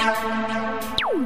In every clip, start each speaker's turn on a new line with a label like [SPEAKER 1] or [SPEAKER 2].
[SPEAKER 1] Thank you.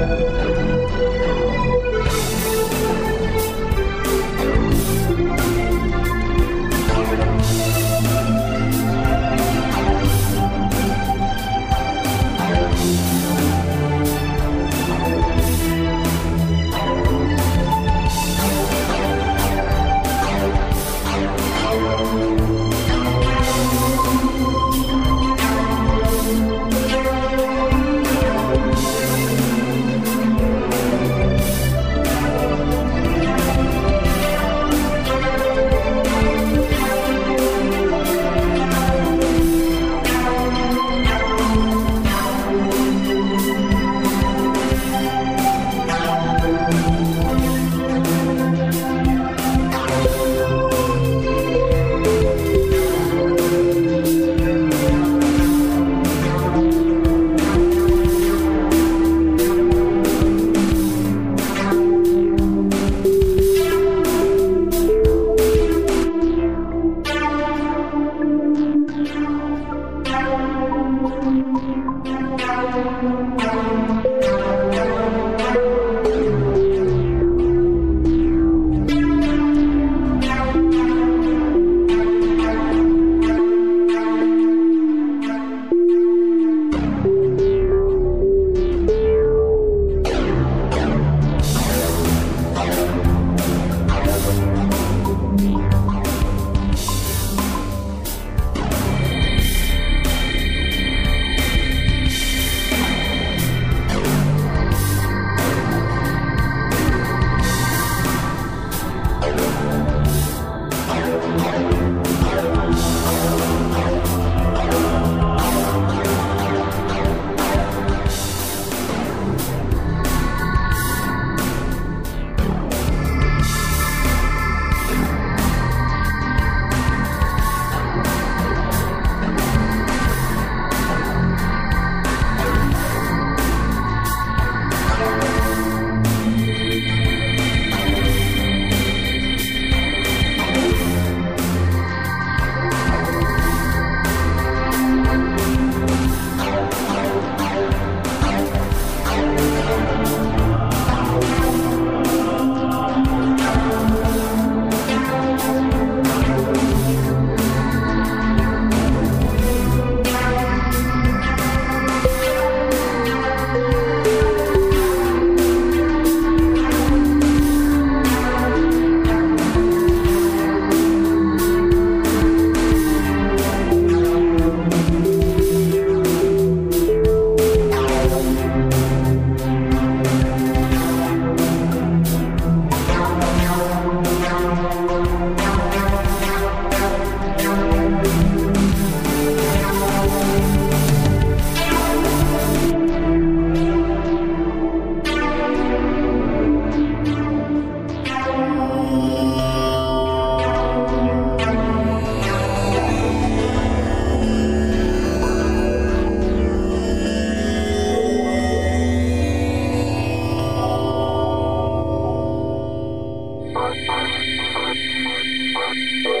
[SPEAKER 1] Thank you.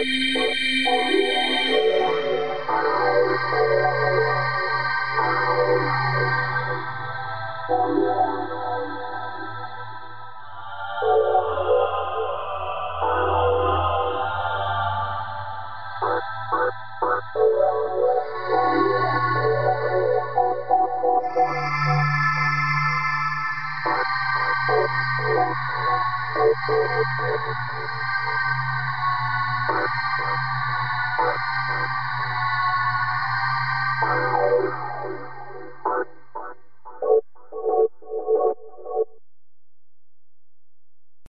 [SPEAKER 1] Música